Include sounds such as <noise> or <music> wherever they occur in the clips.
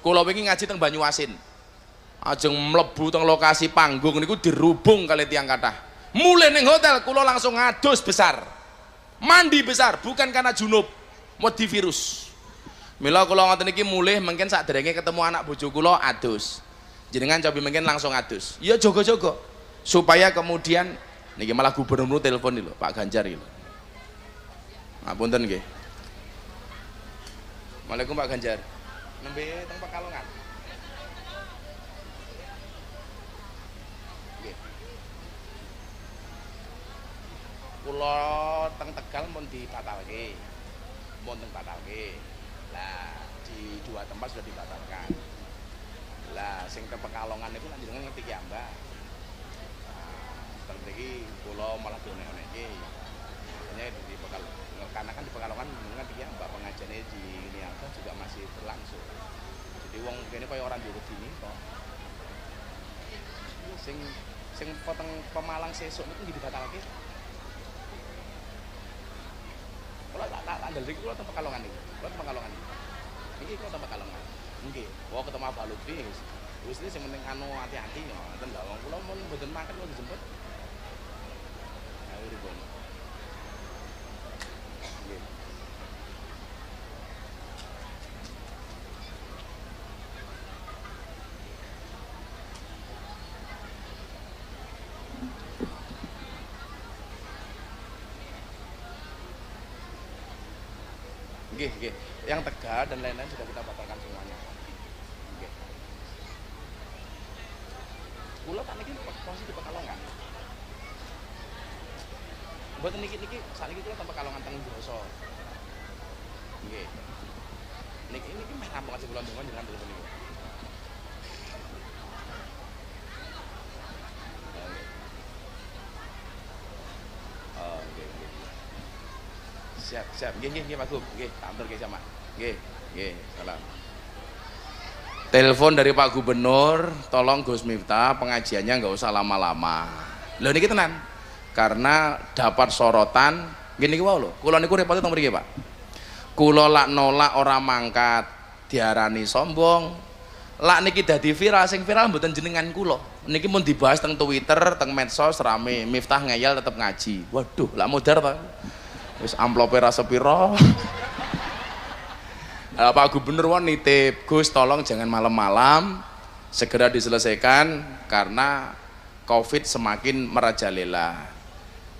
kula wingi ngaji teng Banyuasin ajeng mlebu teng lokasi panggung niku dirubung kali tiang kathah mulai ning hotel kula langsung ngadus besar mandi besar bukan karena junub wedi virus Mila kula ngoten iki mulih mungkin saderenge ketemu anak bojo kula adus. Jenengan cobi mungkin langsung adus. Ya jogo-jogo supaya kemudian niki malah gubernur telepon lho Pak Ganjar iki. Ngapunten nggih. Waalaikumsalam Pak Ganjar. Nembe teng Pekalongan. Nggih. Kula teng Tegal mun dibatalke. Mun teng batalke. Lah di dua tempat sudah dibatalkan. Lah sing ke Pekalongan itu lanjut ngerti ki Mbak. Nah, kula malah dionek-oneki. Makanya di Pekal karena kan di Pekalongan kaya orang diurut ini kok. Sing sing potong Pemalang sesuk niku dibatalke. Kula tak tak andel iki kula teng Pekalongan iki. Kula teng Pekalongan. Iki kula teng Pekalongan. Nggih, wong ketemu Pak Lutfi wis. Wis ini sing penting anu hati-hati ya, ngoten lho. Wong kula mun mboten makan kula dijemput. Ya uripun. Nggih, nggih. Yang Tegal dan lain-lain sudah kita batalkan semuanya. Nggih. Kula tak niki posisi di Pekalongan. Mboten niki niki sakniki kula teng Pekalongan teng. Nggih. Niki niki meh rampung aja kula ndonga jenengan telepon niku. Oh, nggih, nggih. Siap, siap. Nggih, nggih, nggih Pak Gub. Nggih, tak nggih sama. Nggih, nggih, salam. Telepon dari Pak Gubernur, tolong Gus Miftah pengajiannya nggak usah lama-lama. Loh niki tenan. Karena dapat sorotan, gini ki lho. Kula niku repot teng mriki, Pak. Kula lak nolak ora mangkat, diarani sombong. Lak niki dadi viral, sing viral mboten jenengan kula. Niki mun dibahas teng Twitter, teng medsos rame, Miftah ngeyel tetep ngaji. Waduh, lak modar ta. Wis amplope ra sepiro. Uh, <laughs> Pak Gubernur won nitip, Gus tolong jangan malam-malam, segera diselesaikan karena Covid semakin merajalela.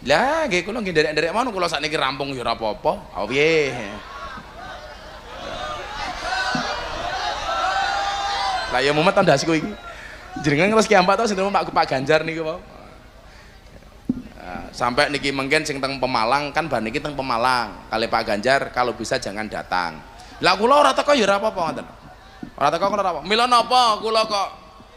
Lah, nggih kula nggih derek-derek mau kula sakniki rampung ya ora apa-apa. Oh piye. Lah ya mumet tandasiku iki. Jenengan ngeres ki ambak to sing Pak Pak Ganjar niku mau. Sampai niki mungkin sing teng Pemalang kan ban niki teng Pemalang. Kali Pak Ganjar kalau bisa jangan datang. Lah kula ora teko ya ora apa-apa ngoten. Ora teko kula ora apa. Mila napa kula kok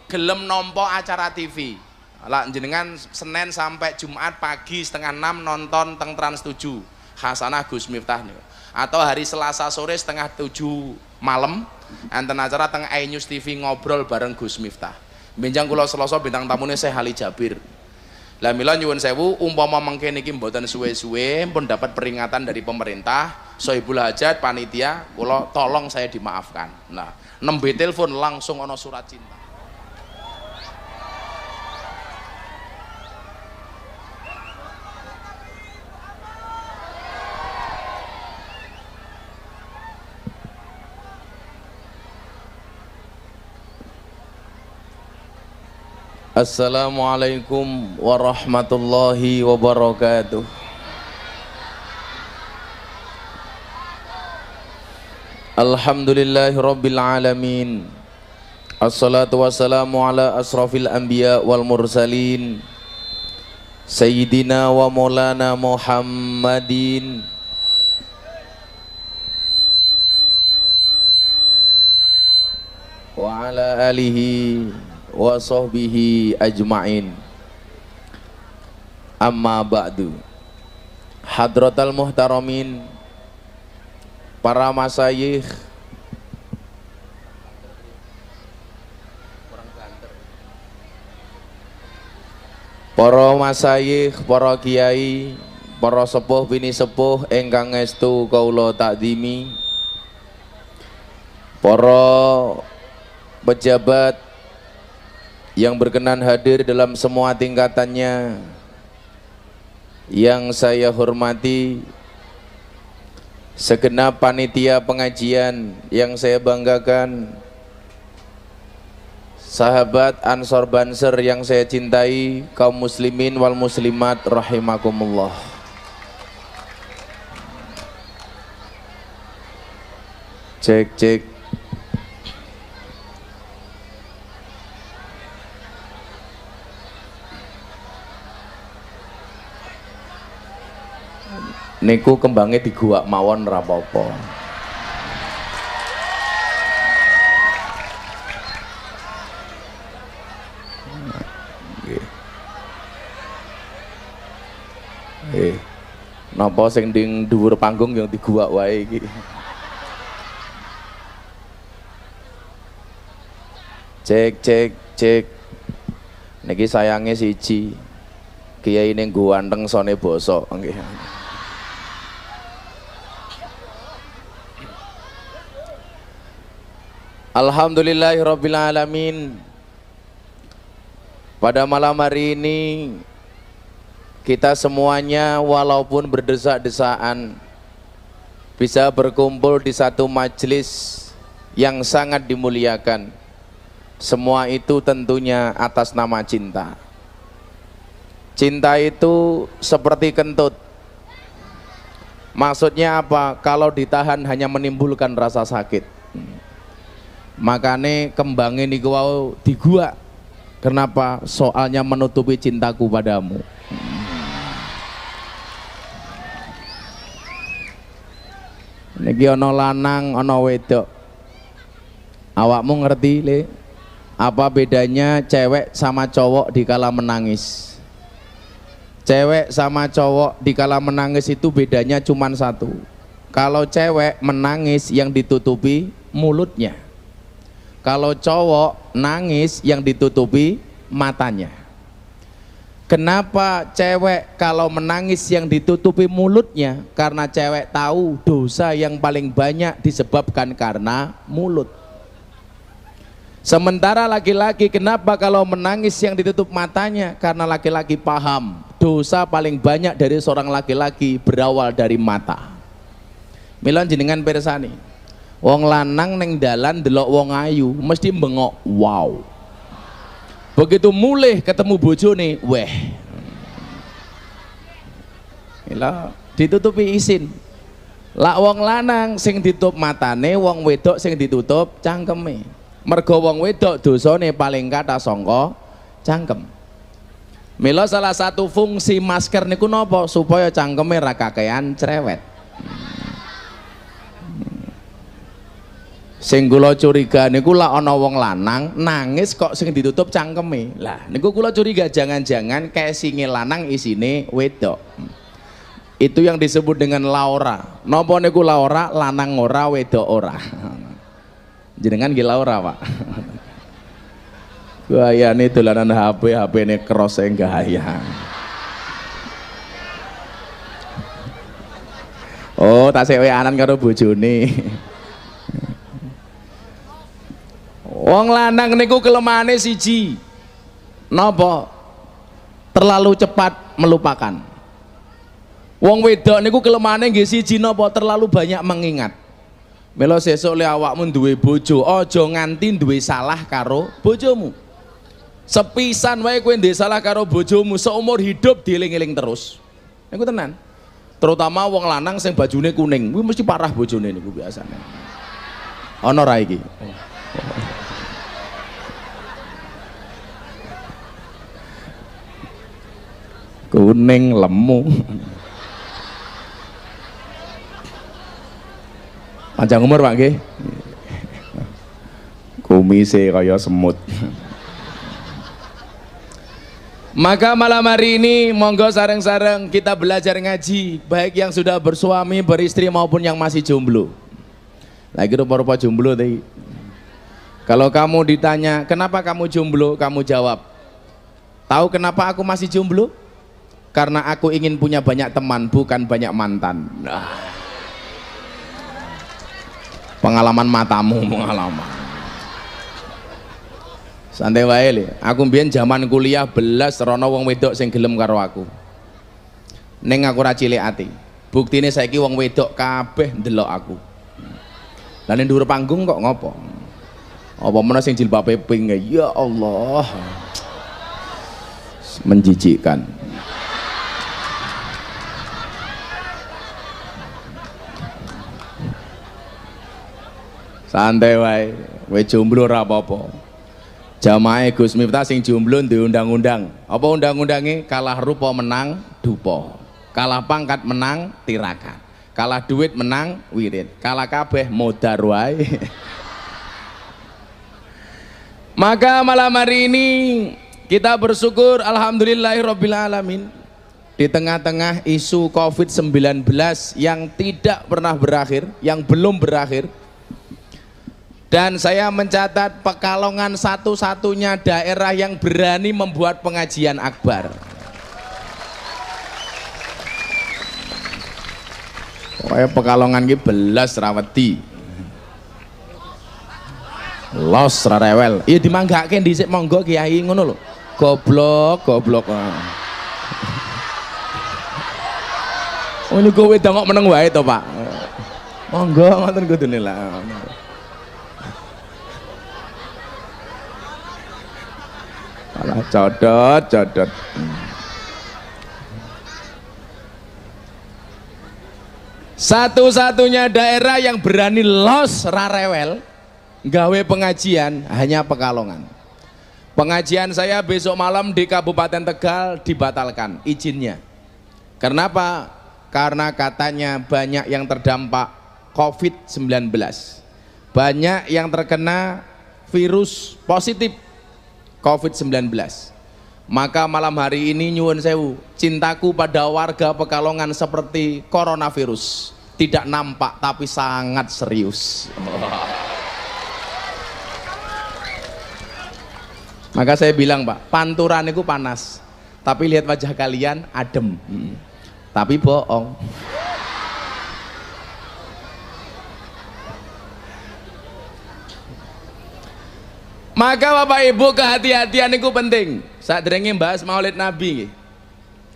gelem nampa acara TV. Lah jenengan Senin sampai Jumat pagi setengah enam nonton teng Trans 7 Hasanah Gus Miftah niku. Atau hari Selasa sore setengah tujuh malam enten acara teng iNews TV ngobrol bareng Gus Miftah. Benjang kula Selasa bintang tamune Syekh Ali Jabir. Lah mila nyuwun sewu umpama mengke niki mboten suwe-suwe pun dapat peringatan dari pemerintah, Sohibul Hajat panitia, kula tolong saya dimaafkan. Nah, nembe telepon langsung ana surat cinta. Assalamualaikum warahmatullahi wabarakatuh. Alhamdulillahi rabbil alamin. Assalatu wassalamu ala asrafil anbiya wal mursalin. Sayyidina wa maulana Muhammadin. Wa ala alihi wa sahbihi ajma'in. Amma ba'du. Hadratal muhtaramin. Para masayikh Para masayikh, para kiai, para sepuh bini sepuh ingkang estu kaula takdimi. Para pejabat yang berkenan hadir dalam semua tingkatannya yang saya hormati segenap panitia pengajian yang saya banggakan sahabat Ansor Banser yang saya cintai kaum muslimin wal muslimat rahimakumullah. Cek cek niku kembangnya di gua mawon rapopo Eh, napa sing ding dhuwur panggung yang diguak wae iki. Cek cek cek. Niki sayange siji. Kiai ning ganteng sone basa nggih. Alhamdulillahirabbil alamin. Pada malam hari ini kita semuanya walaupun berdesak-desaan bisa berkumpul di satu majelis yang sangat dimuliakan. Semua itu tentunya atas nama cinta. Cinta itu seperti kentut. Maksudnya apa? Kalau ditahan hanya menimbulkan rasa sakit makanya kembangin ini wow digua kenapa soalnya menutupi cintaku padamu Niki ana lanang, ana wedok. Awakmu ngerti, Le? Apa bedanya cewek sama cowok dikala menangis? Cewek sama cowok dikala menangis itu bedanya cuma satu. Kalau cewek menangis yang ditutupi mulutnya. Kalau cowok nangis yang ditutupi matanya. Kenapa cewek kalau menangis yang ditutupi mulutnya? Karena cewek tahu dosa yang paling banyak disebabkan karena mulut. Sementara laki-laki kenapa kalau menangis yang ditutup matanya? Karena laki-laki paham dosa paling banyak dari seorang laki-laki berawal dari mata. Milon jenengan persani. Wong lanang neng dalan delok wong ayu mesti bengok wow. Begitu mulai ketemu bojone weh. Ila ditutupi isin. Lak wong lanang sing ditutup matane wong wedok sing ditutup cangkeme. Mergo wong wedok dosane paling kata songko cangkem. Mila salah satu fungsi masker niku nopo supaya cangkeme ra kakean cerewet sing kula curiga niku lah ana wong lanang nangis kok sing ditutup cangkeme. Lah niku kula curiga jangan-jangan singe lanang isine wedok. Itu yang disebut dengan laura. Nopo niku laura? Lanang ora wedok ora. <laughs> Jenengan gila laura pak. <laughs> Gaya ini dolanan HP HP ini cross yang gaya oh tak sewe anan karo bojone <laughs> Wong lanang niku kelemahane siji. Napa? Terlalu cepat melupakan. Wong wedok niku kelemahane nggih siji napa? Terlalu banyak mengingat. Melo sesuk le awakmu duwe bojo, aja nganti duwe salah karo bojomu. Sepisan wae kowe duwe salah karo bojomu seumur hidup dieling-eling terus. Niku tenan. Terutama wong lanang sing bajune kuning, kuwi mesti parah bojone niku biasane. Ana ra iki? Kuning lemu. Panjang umur pak nggih kumise kaya semut. Maka malam hari ini monggo sareng-sareng kita belajar ngaji baik yang sudah bersuami beristri maupun yang masih jomblo. Lagi rupa-rupa jomblo tadi kalau kamu ditanya kenapa kamu jomblo? Kamu jawab tahu kenapa aku masih jomblo karena aku ingin punya banyak teman bukan banyak mantan. Nah. pengalaman matamu pengalaman. Santai wae aku mbiyen zaman kuliah belas rono wong wedok sing gelem karo aku. Ning aku ora cilik ati. Buktine saiki wong wedok kabeh ndelok aku. Lah ning dhuwur panggung kok ngopo? Apa mana sing jilbabe pink ya Allah. Menjijikkan santai wae. Kowe jomblo ora apa-apa. Jamaah Gus Miftah sing jomblo duwe undang-undang. Apa undang-undange kalah rupa menang dupa. Kalah pangkat menang tirakat. Kalah duit menang wirid. Kalah kabeh modar wae. <laughs> Maka malam hari ini kita bersyukur alamin. Di tengah-tengah isu Covid-19 yang tidak pernah berakhir, yang belum berakhir, dan saya mencatat Pekalongan satu-satunya daerah yang berani membuat pengajian akbar. Pokoknya Pekalongan ini belas rawati. Los rarewel. Iya dimanggake dhisik monggo Kiai ngono lho. Goblok, goblok. Ini gue kok meneng wae to, Pak. Monggo ngoten kudune lah. Alah codot, codot. Satu-satunya daerah yang berani los rarewel gawe pengajian hanya Pekalongan. Pengajian saya besok malam di Kabupaten Tegal dibatalkan izinnya. Kenapa? Karena katanya banyak yang terdampak COVID-19. Banyak yang terkena virus positif COVID-19 maka malam hari ini nyuwun sewu cintaku pada warga Pekalongan seperti coronavirus. Tidak nampak tapi sangat serius. Maka saya bilang pak panturan itu panas. Tapi lihat wajah kalian adem. Hmm. tapi bohong Maka Bapak Ibu kehati-hatian itu penting. Saat derenge bahas Maulid Nabi.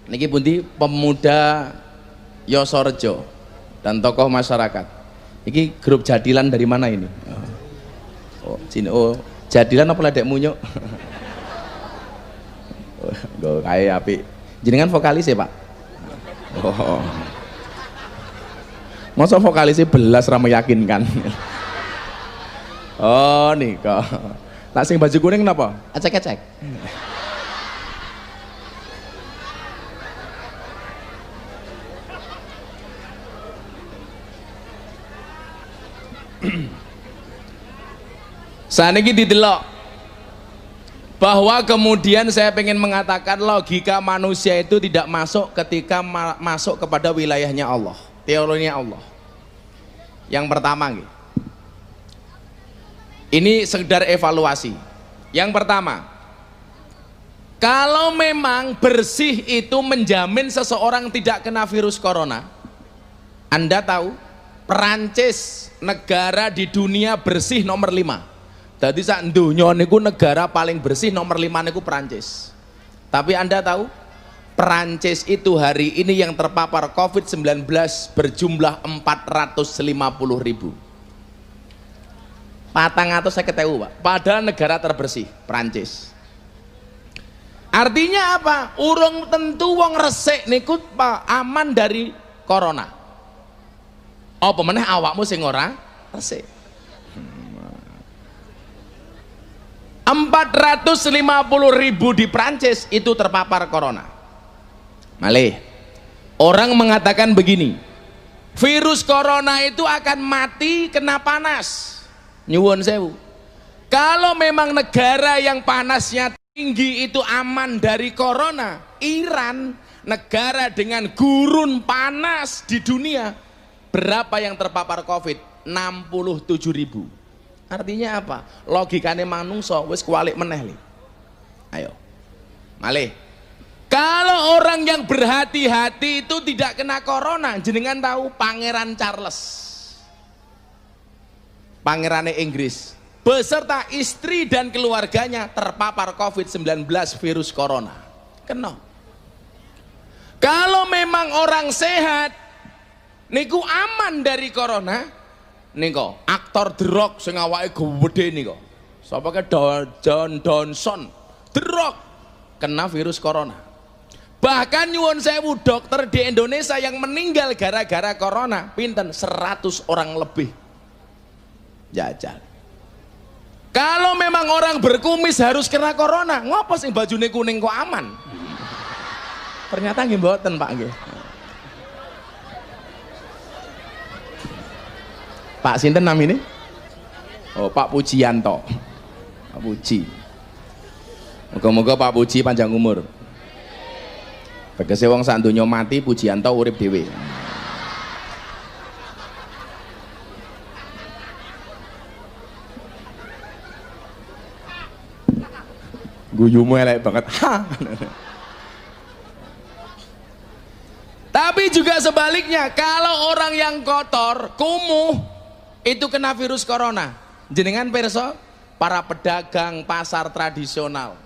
Niki pundi pemuda Yosorjo dan tokoh masyarakat. Niki grup jadilan dari mana ini? Oh, sini oh, jadilan apa ledek munyuk? <laughs> oh, kayak api. Jenengan vokalis ya, Pak? Oh. Masa vokalisnya belas ramai meyakinkan. <laughs> oh, nih kok. Lah sing baju kuning kenapa? Ecek-ecek. Saat ini didelok bahwa kemudian saya ingin mengatakan logika manusia itu tidak masuk ketika ma masuk kepada wilayahnya Allah, teorinya Allah. Yang pertama, gitu. Ini sekedar evaluasi. Yang pertama, kalau memang bersih itu menjamin seseorang tidak kena virus corona, Anda tahu Perancis negara di dunia bersih nomor 5. Jadi saat dunia niku negara paling bersih nomor 5 niku Perancis. Tapi Anda tahu Perancis itu hari ini yang terpapar COVID-19 berjumlah 450 ribu patang atau saya ketemu pak. Padahal negara terbersih Prancis. Artinya apa? Urung tentu wong resik niku pak aman dari corona. Apa meneh awakmu sing ora resik? 450 ribu di Prancis itu terpapar corona. Malih orang mengatakan begini virus corona itu akan mati kena panas nyuwun sewu. Kalau memang negara yang panasnya tinggi itu aman dari corona Iran negara dengan gurun panas di dunia berapa yang terpapar covid? 67 ribu. Artinya apa? Logikanya manungso wis kualik meneh li ayo. Malih. Kalau orang yang berhati-hati itu tidak kena corona jenengan tahu pangeran Charles pangerane Inggris beserta istri dan keluarganya terpapar COVID-19 virus corona. Kena. Kalau memang orang sehat, niku aman dari corona, niko aktor The Rock sing awake gede niko. Sapa ke John Donson, The kena virus corona. Bahkan nyuwun sewu dokter di Indonesia yang meninggal gara-gara corona, pinten 100 orang lebih. Jajal. Kalau memang orang berkumis harus kena corona, ngopo sing bajune kuning kok aman? Ternyata nggih mboten, Pak nggih. Pak sinten namine? Oh, Pak Pujianto. Pak Puji. Moga-moga Pak Puji panjang umur. Tegese wong sak mati Pujianto urip dhewe. Guyumu elek banget. <laughs> Ha! Tapi juga sebaliknya kalau orang yang kotor kumuh itu kena virus corona. Jenengan perso? Para pedagang pasar tradisional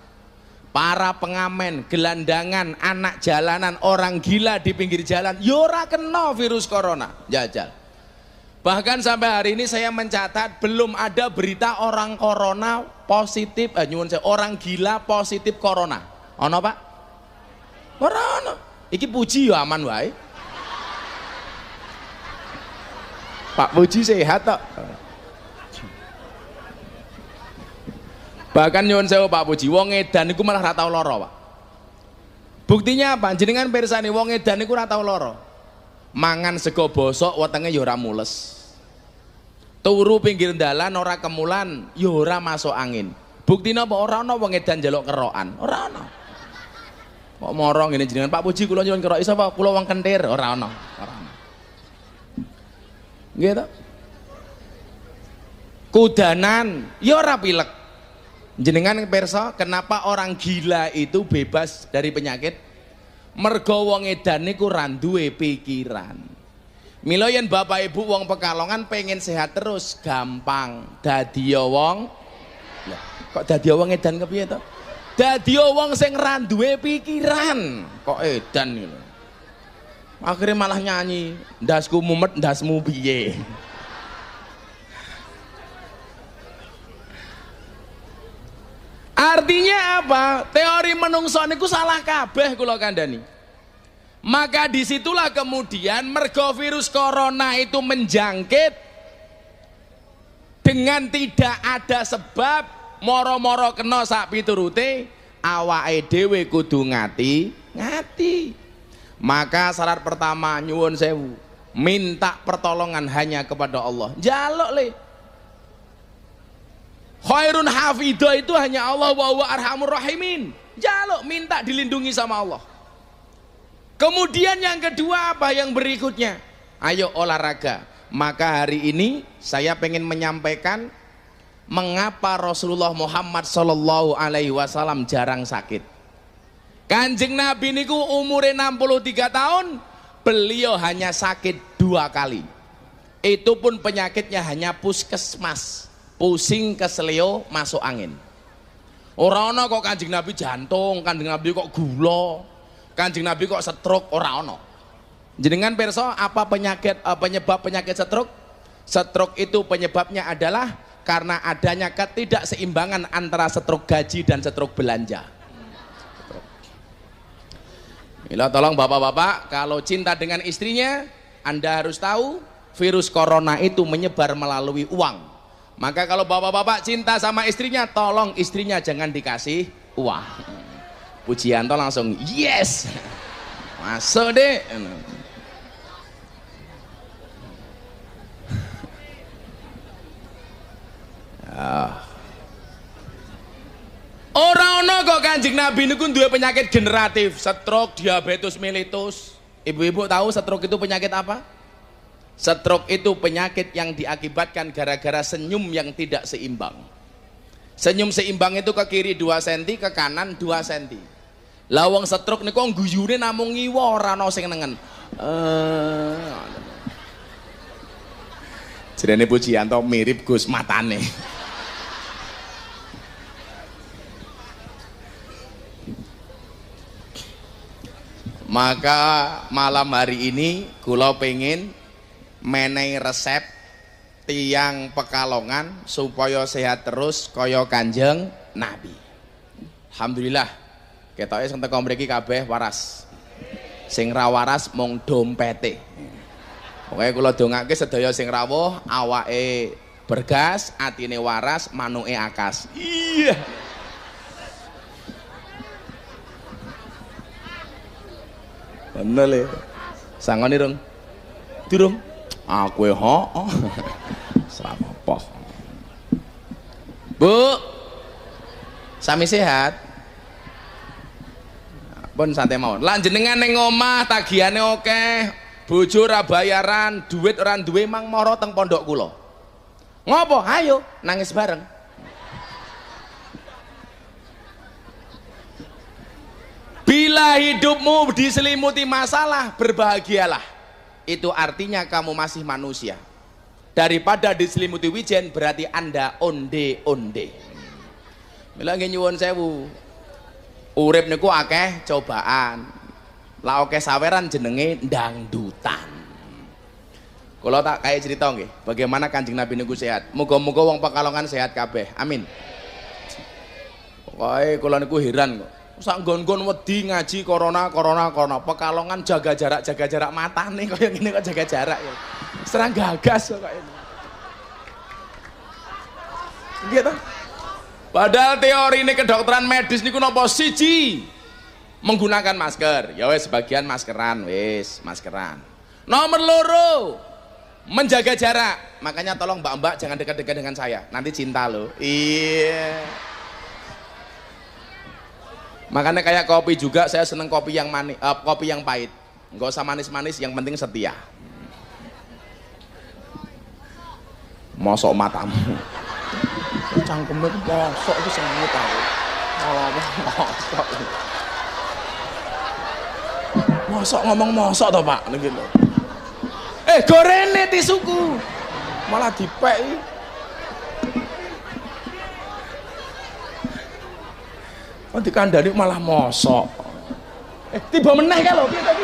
para pengamen, gelandangan, anak jalanan, orang gila di pinggir jalan, yora kena virus corona, jajal. Bahkan sampai hari ini saya mencatat belum ada berita orang corona positif, eh, nyuwun saya, orang gila positif corona. Ono pak? Ora ono. Iki puji ya aman wae. Pak Puji sehat tok. Bahkan nyuwun sewu Pak Puji, wong edan niku malah ora tau lara, Pak. Buktinya apa? Jenengan pirsani wong edan niku ora tau mangan sego bosok wetenge ya ora mules. Turu pinggir dalan ora kemulan ya ora masuk angin. Bukti apa ora ana wong edan njaluk kerokan. Ora ana. Kok moro ngene jenengan? Pak Puji kula nyuwun kerok iso apa kula wong kentir. Ora ana. Ora ana. Nggih to? Kudanan. Ya ora pilek. Jenengan perso kenapa orang gila itu bebas dari penyakit mergo wong edan niku randuwe pikiran. Milo yen bapak ibu wong pekalongan pengen sehat terus gampang. Dadi wong kok dadi wong edan kepiye to? Dadi wong sing randuwe pikiran kok edan gitu akhirnya malah nyanyi ndasku mumet ndasmu piye Artinya apa? Teori menungso niku salah kabeh kula kandhani. Maka di situlah kemudian mergo virus corona itu menjangkit dengan tidak ada sebab moro-moro kena sak piturute awake dhewe kudu ngati ngati maka syarat pertama nyuwun sewu minta pertolongan hanya kepada Allah jaluk le khairun hafidho itu hanya Allah wa huwa arhamur rahimin. Jaluk minta dilindungi sama Allah. Kemudian yang kedua apa yang berikutnya? Ayo olahraga. Maka hari ini saya pengen menyampaikan mengapa Rasulullah Muhammad Shallallahu Alaihi Wasallam jarang sakit. Kanjeng Nabi niku umurnya 63 tahun beliau hanya sakit dua kali. Itu pun penyakitnya hanya puskesmas pusing kesleo masuk angin. Ana kok kanjeng nabi jantung kanjeng nabi kok gula kanjeng nabi kok stroke orang ana. Jenengan perso apa penyakit uh, penyebab penyakit stroke stroke itu penyebabnya adalah karena adanya ketidakseimbangan antara stroke gaji dan stroke belanja. Mila tolong bapak-bapak kalau cinta dengan istrinya anda harus tahu virus corona itu menyebar melalui uang maka kalau bapak-bapak cinta sama istrinya, tolong istrinya jangan dikasih uang. Pujianto langsung yes. Masuk deh. Ah. Orang ono kok kanjeng Nabi niku duwe penyakit generatif, stroke, diabetes mellitus. Ibu-ibu tahu stroke itu penyakit apa? Stroke itu penyakit yang diakibatkan gara-gara senyum yang tidak seimbang. Senyum seimbang itu ke kiri 2 cm, ke kanan 2 cm. Lawang stroke niku guyune namung ngiwa ora ana sing nengen. Eh. Jenenge pujian mirip Gus matane. Maka malam hari ini kulau pengen menehi resep tiang pekalongan supaya sehat terus kaya kanjeng nabi alhamdulillah ketoke sing teko mriki kabeh waras sing ra waras mung dompete Pokoknya kula dongake sedaya sing rawuh awake bergas, atine waras, manuke akas. Iya. Bener le. Sangone rung. Durung. Aku e ho. apa. <laughs> Bu. Sami sehat. Pun santai mawon. Lah jenengan ning omah tagihane oke, bojo bayaran, duit ora duwe mang mara teng pondok kula. Ngopo? Ayo nangis bareng. Bila hidupmu diselimuti masalah, berbahagialah. Itu artinya kamu masih manusia. Daripada diselimuti wijen berarti Anda onde-onde. Mila nggih nyuwun sewu. Urip niku akeh cobaan. Lah oke saweran jenenge dangdutan. Kalau tak kayak cerita nggih, bagaimana Kanjeng Nabi niku sehat. Muga-muga wong Pekalongan sehat kabeh. Amin. Pokoke kula niku heran kok. Sak nggon-nggon wedi ngaji corona corona corona. Pekalongan jaga jarak jaga jarak mata nih <laughs> kaya ngene kok jaga jarak ya. Serang gagas kok ini. Gitu. Padahal teori ini kedokteran medis niku napa siji menggunakan masker. Ya wes sebagian maskeran wes maskeran. Nomor loro menjaga jarak. Makanya tolong mbak-mbak jangan dekat-dekat dengan saya. Nanti cinta loh. Iya. Makanya kayak kopi juga saya seneng kopi yang manis, uh, kopi yang pahit. Enggak usah manis-manis, yang penting setia. Mosok matamu. <laughs> Cangkemmu itu mosok itu seneng tahu. Oh, mosok. Mosok ngomong mosok toh Pak, gitu. Eh gorene tisuku. Malah dipek. Oh dikandani malah mosok. Eh tiba meneh piye tadi?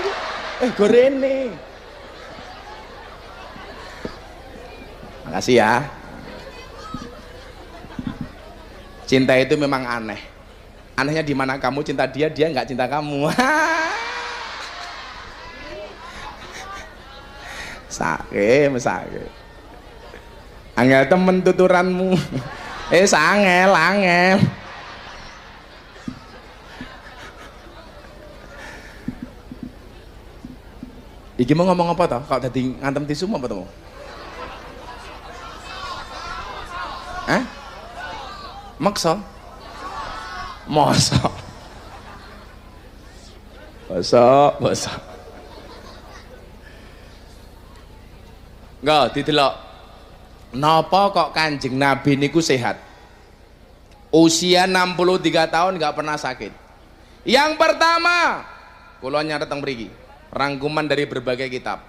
Eh gorene. Makasih ya. Cinta itu memang aneh. Anehnya di mana kamu cinta dia, dia nggak cinta kamu. <laughs> Sake, sake. Angel temen tuturanmu. Eh sangel, angel. Iki mau ngomong apa toh? Kau tadi ngantem tisu apa toh? Eh? Maksa? Masa? Masa, masa. Enggak, didelok. Napa kok Kanjeng Nabi niku sehat? Usia 63 tahun nggak pernah sakit. Yang pertama, kula nyatet teng rangkuman dari berbagai kitab.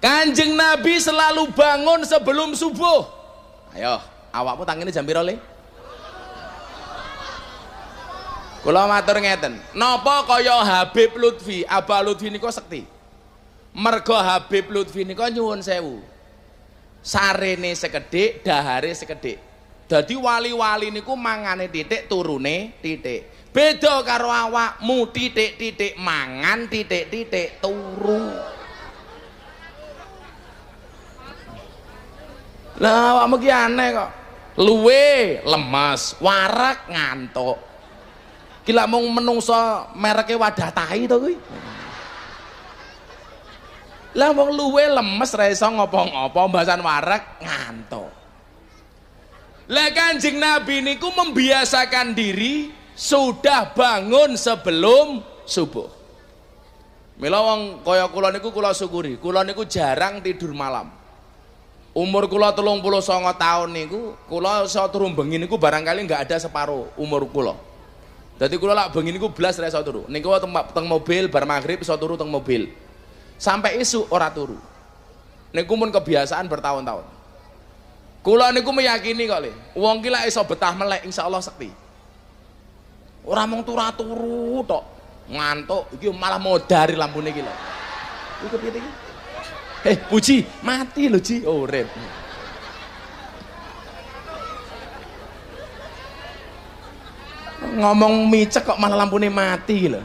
Kanjeng Nabi selalu bangun sebelum subuh. Ayo, awakmu tangine jam piro? Kula matur ngeten, napa kaya Habib Lutfi, Abah Lutfi niku sekti. Mergo Habib Lutfi niku nyuwun sewu. Sarene sekedhik, dahare sekedhik. Dadi wali-wali niku mangane titik, turune titik. Beda karo awakmu titik-titik mangan, titik-titik turu. Lah awakmu ki aneh kok. Luwe lemes, warak ngantuk. Lak mung menungso mereke wadah tahi to kuwi. Lah wong luwe lemes ra iso ngopo-ngopo mbasan warak ngantuk. Lah Kanjeng Nabi niku membiasakan diri sudah bangun sebelum subuh. Mila wong kaya kula niku kula syukuri, kula niku jarang tidur malam. Umur kula 39 tahun niku, kula iso turu bengi niku barangkali nggak ada separuh umur kula. Dadi kula lak bengi niku blas ra iso turu. Niku teng, teng mobil bar maghrib iso turu teng mobil. Sampai isu ora turu. Niku mun kebiasaan bertahun-tahun. Kula niku meyakini kok le, wong ki lak iso betah melek insyaallah sekti. Ora mung turu-turu tok. ngantuk iki malah modari lampune iki lho. Iku kepiye iki? Eh puji mati lho ji. Urip. Ngomong micek kok malah lampune mati lho.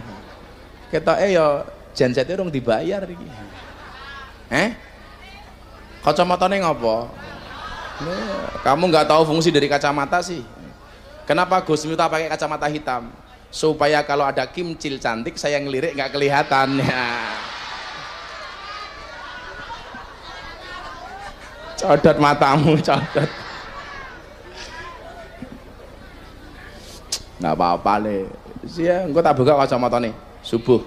Ketoke ya jensete urung dibayar iki. Eh? Kacamatane ngopo? Kamu nggak tahu fungsi dari kacamata sih kenapa Gus Miftah pakai kacamata hitam? Supaya kalau ada kimcil cantik saya ngelirik nggak kelihatan. <laughs> Ya. Codot matamu codot. Nggak apa-apa nih sih ya engkau tak buka kacamata nih. Subuh.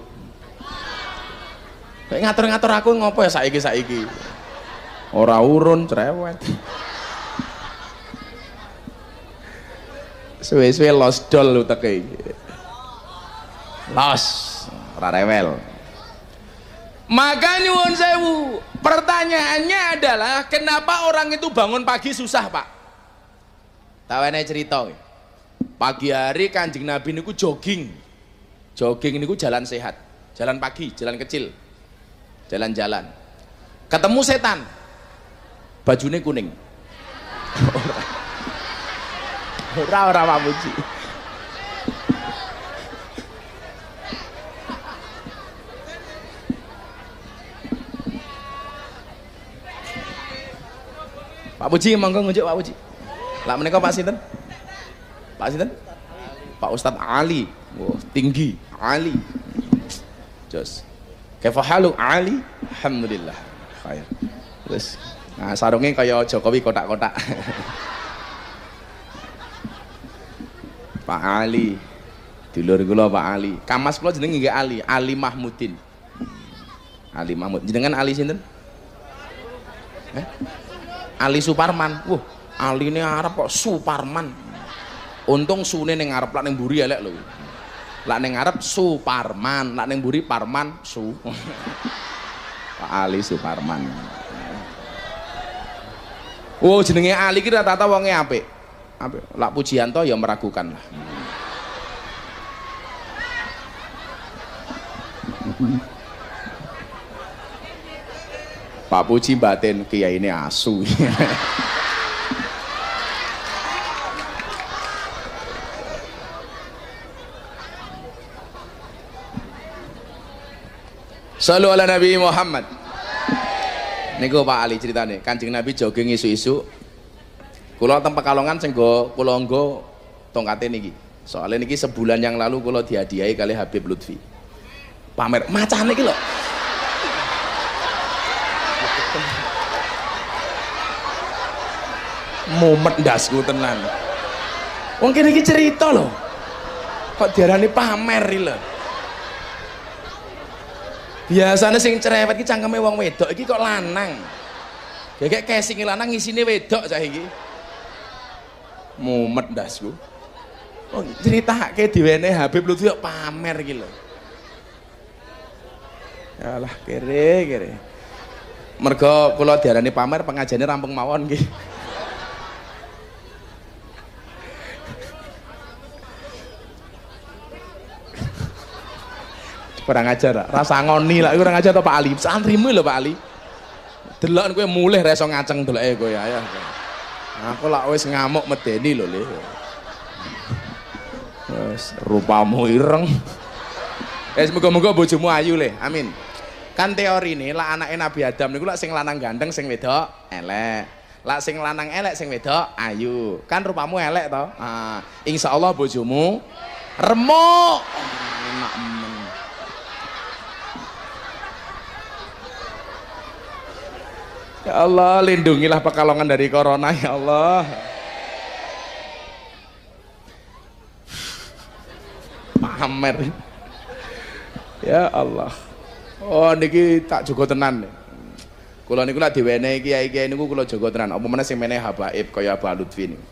Kayak ngatur-ngatur aku ngopo ya saiki saiki ora urun cerewet suwe-suwe los dol lu teke los ora rewel. Maka nyuwun sewu pertanyaannya adalah kenapa orang itu bangun pagi susah pak? Tawane cerita pagi hari kanjeng nabi niku jogging. Jogging niku jalan sehat. Jalan pagi jalan kecil. Jalan-jalan. Ketemu setan. Bajunya kuning <laughs> ora ora Pak Puji. Pak Puji monggo ngunjuk Pak Puji. Lah menika Pak sinten? Pak sinten? Pak Ustadz Ali. Wah tinggi. Ali. Jos. Kaifa halu? Ali? Alhamdulillah. Khair. Terus nah sarungnya kaya Jokowi kotak-kotak <laughs> Pak Ali. Dulur kula Pak Ali. Kamas kula jenenge nggih Ali Ali Mahmudin. Ali Mahmud. Jenengan Ali sinten? Eh? Ali Suparman. Wah Ali ini Arab kok Suparman. Untung sune ning ngarep lak ning mburi elek lho. Lak ning ngarep Suparman lak ning mburi Parman Su. <laughs> Pak Ali Suparman. Oh jenenge Ali ki rata-rata wonge apik. Apik. Lak Pujianto ya meragukan lah. Pak Puji batin kiai ini asu. Salu ala Nabi Muhammad. Niku Pak Ali ceritane, Kanjeng Nabi jogging isu-isu. Kula teng Pekalongan sing go kula nggo tongkate niki. Soalnya niki sebulan yang lalu kula dihadiahi kali Habib Lutfi. Pamer macane iki lho. Mumet ndasku tenan. Wong kene iki cerita lho. Kok diarani pamer iki lho. biasanya sing cerewet iki cangkeme wong wedok iki kok lanang kayak casing lanang ngisine wedok saiki mumet ndasku oh critakake diwene Habib Lutfi kok pamer iki lho. Yalah kere kere. Mergo kula diarani pamer pengajane rampung mawon nggih kurang ajar rasa ngoni lah kurang ajar to Pak Ali? Santrimu lho Pak Ali. Delok kowe mulih ra iso ngaceng deloke kowe ya aku lak wis ngamuk medeni lho Le. Wis rupamu ireng. Wis muga-muga bojomu ayu Le. Amin. Kan teori ini lah anake Nabi Adam niku lak sing lanang ganteng sing wedok elek. Lak sing lanang elek sing wedok ayu. Kan rupamu elek to? Ah insyaallah bojomu remuk. Enak Ya Allah, lindungilah Pekalongan dari corona ya Allah. Pamer. Ya Allah. Oh niki tak jaga tenan. Kula niku lak diwenehi kiai-kiai niku kula jaga tenan. Apa meneh sing meneh habaib kaya Abah Lutfi niku.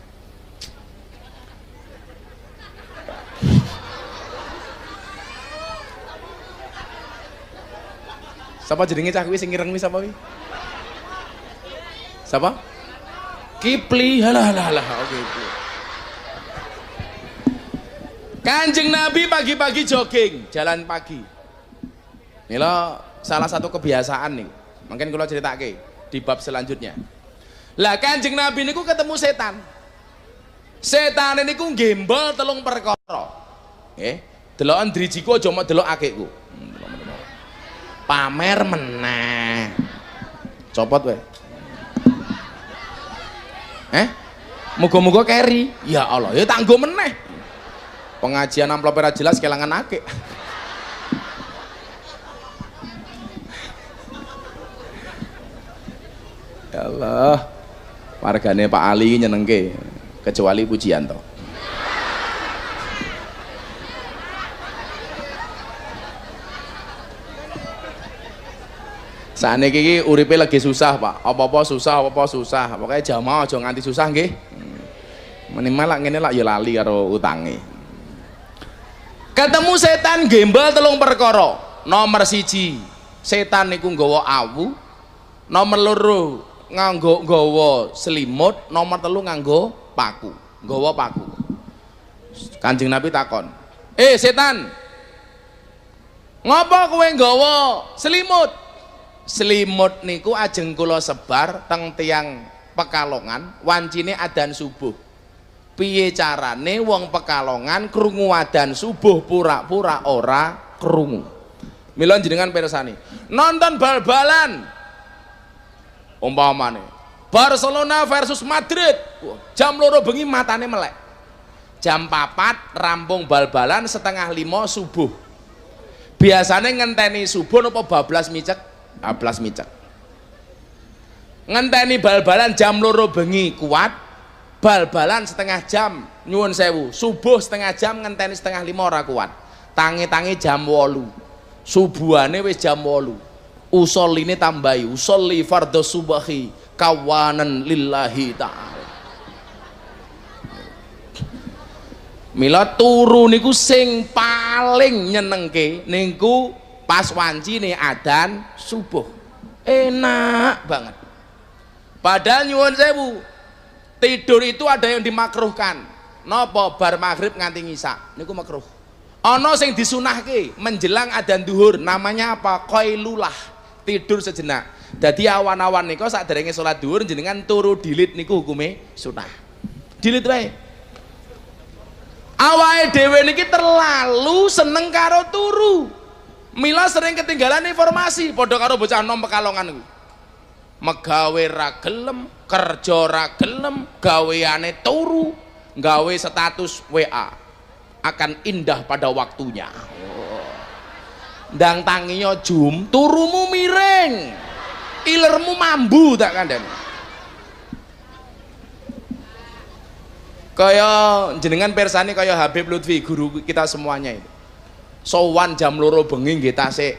Sapa jenenge cah kuwi sing ireng kuwi sapa kuwi? Siapa? Kipli. Halah halah halah. Oke, Kipli. Kanjeng Nabi pagi-pagi jogging, jalan pagi. Mila salah satu kebiasaan nih. Mungkin kalau cerita ke di bab selanjutnya. Lah Kanjeng Nabi niku ketemu setan. Setan ini ku gembel telung perkara. Nggih. Delokan drijiku aja mau delok akikku. Pamer meneh. Copot we. Eh? Muga-muga carry. Ya Allah, ya tak nggo meneh. Pengajian amplop ora jelas kelangan akik. Ya Allah. Wargane Pak Ali nyenengke kecuali pujian toh. Saat ini uripe lagi susah pak, apa-apa susah, apa-apa susah. Pokoknya jamaah aja nganti susah nggih. Minimal lah ngene lah ya lali karo utange. Ketemu setan gembel telung perkara. Nomor siji, setan niku nggawa awu. Nomor loro nganggo nggawa selimut, nomor telu nganggo paku. Nggawa paku. Kanjeng Nabi takon, "Eh setan, ngapa kowe nggawa selimut?" Selimut niku ajeng kula sebar teng tiang Pekalongan wancine adan subuh. Piye carane wong Pekalongan krungu adan subuh pura-pura ora krungu? Mila jenengan pirsani. Nonton bal-balan. Umpamane Barcelona versus Madrid. Jam loro bengi matane melek. Jam papat rampung bal-balan setengah lima subuh. Biasanya ngenteni subuh nopo bablas micek ablas micek ngenteni bal-balan jam loro bengi kuat bal-balan setengah jam nyuwun sewu. Subuh setengah jam ngenteni setengah lima ora kuat. Tangi-tangi jam wolu. Subuhane wis jam wolu. Usol ini tambahi usolli fardhu subahi kawanan lillahi ta'ala. Mila turu niku sing paling nyenengke niku pas wanci nih adan subuh. Enak banget. Padahal nyuwun sewu tidur itu ada yang dimakruhkan. Nopo bar maghrib nganti ngisa? Niku makruh. Ono sing disunahke menjelang adan duhur namanya apa? Koilulah tidur sejenak. Jadi awan-awan niku saat derenge sholat duhur jenengan turu dilit niku hukume sunah. Dilit wae. Awake dhewe niki terlalu seneng karo turu Mila sering ketinggalan informasi padha karo bocah nom Pekalongan iku. Megawe ra gelem, kerja ra gelem, gaweane turu, gawe status WA. Akan indah pada waktunya. Ndang tanginya jum, turumu miring. Ilermu mambu tak kandhani. Kaya jenengan persani kaya Habib Lutfi guru kita semuanya itu sowan jam loro bengi nggih tasik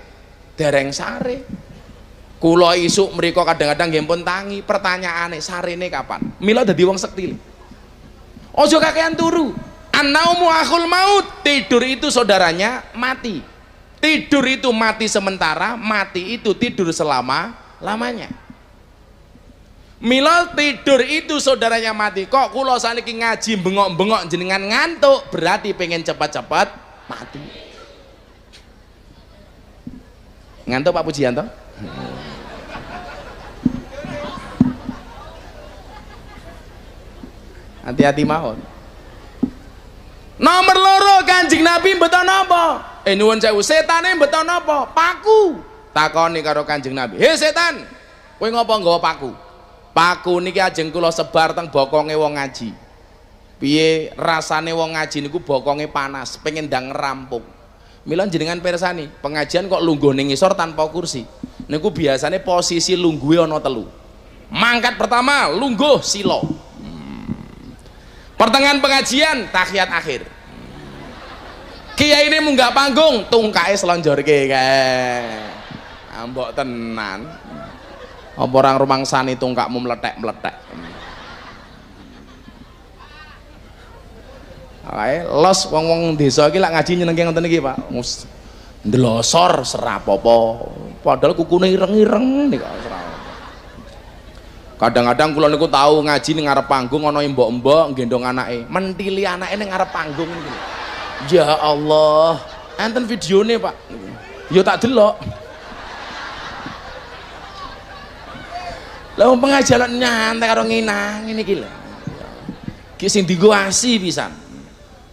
dereng sare. Kula isuk mriko kadang-kadang nggih pun tangi. Pertanyaane sarene kapan? Mila dadi wong sekti ojo kakean turu. Annaumu akhul maut. Tidur itu saudaranya mati. Tidur itu mati sementara mati itu tidur selama lamanya. Mila tidur itu saudaranya mati. Kok kulo saniki ngaji bengok-bengok jenengan ngantuk? Berarti pengen cepat-cepat mati ngantuk Pak Pujianto? Hati-hati mawon. Nomor loro kanjeng Nabi beton apa eh nyuwun sewu setane beton apa paku. Takoni karo kanjeng Nabi. Hei setan kowe ngopo nggawa paku? Paku niki ajeng kula sebar teng bokonge wong ngaji. Piye rasane wong ngaji niku bokonge panas pengen ndang rampung Milan jenengan persani, pengajian kok lungguh ning ngisor tanpa kursi. Niku biasanya posisi lungguhe ana telu. Mangkat pertama lungguh silo. Hmm. Pertengahan pengajian tahiyat akhir. Kiai ini munggah panggung tungkae selonjorke kae. Ambok tenan. Apa orang rumang sani tungkakmu meletek-meletek. Ae los wong-wong desa iki lak ngaji nyenengke ngoten iki, Pak. Mus ndelosor serapopo. Padahal kukune ireng-ireng kok Kadang-kadang kula niku tahu ngaji ning ngarep panggung ana mbok-mbok nggendong anake. Mentili anake ning ngarep panggung niku. ya Allah enten videonya pak yo tak delok lah wong pengajaran nyantai karo nginang ini gila ki sing dienggo asi pisan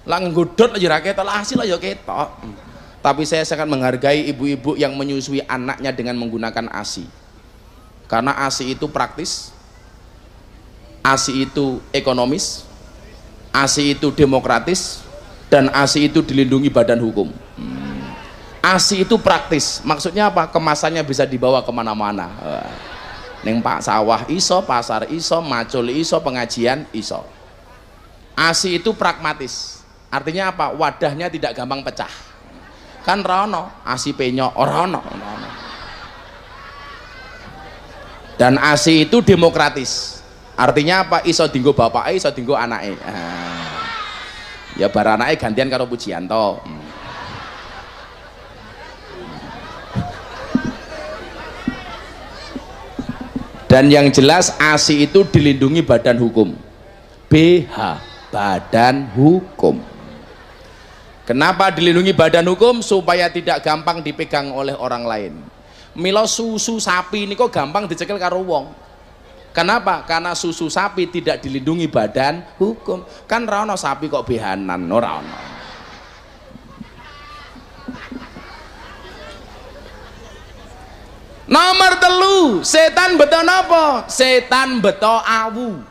lah aja ra ketok lah asi lah ya ketok. Tapi saya sangat menghargai ibu-ibu yang menyusui anaknya dengan menggunakan ASI karena ASI itu praktis ASI itu ekonomis ASI itu demokratis dan ASI itu dilindungi badan hukum. ASI itu praktis. Maksudnya apa? Kemasannya bisa dibawa ke mana-mana. Neng pak sawah iso pasar iso macul iso pengajian iso. ASI itu pragmatis artinya apa? Wadahnya tidak gampang pecah. Kan rono asi penyok rono dan asi itu demokratis. Artinya apa? Iso dinggo bapak iso dinggo anak ah. ya bar anake gantian karo pujianto. Dan yang jelas ASI itu dilindungi badan hukum. BH badan hukum Kenapa dilindungi badan hukum? Supaya tidak gampang dipegang oleh orang lain. Milo susu sapi ini kok gampang dicekel karo wong. Kenapa? Karena susu sapi tidak dilindungi badan hukum. Kan rano sapi kok behanan, ora ono. Nomor telu, setan beto nopo? Setan beto awu.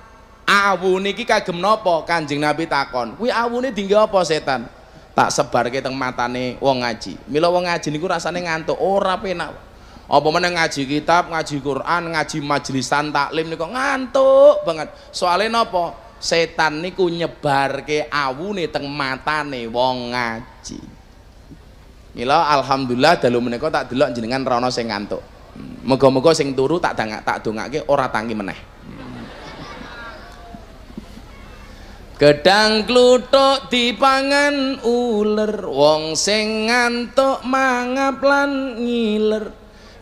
Awu niki kagem nopo? Kanjeng Nabi takon. Kuwi awune tinggi apa setan? Tak sebar ke teng matane wong ngaji. Mila wong ngaji niku rasane ngantuk ora penak. Apa meneh ngaji kitab ngaji Quran ngaji majelisan taklim niku ngantuk banget. Soalnya napa? Setan niku nyebarke awune teng matane wong ngaji. Mila alhamdulillah dalu menika tak delok jenengan rono sing ngantuk. Moga-moga sing turu tak dangak tak dongake ora tangi meneh Gedang kluthuk dipangan uler wong sing ngantuk mangap lan ngiler.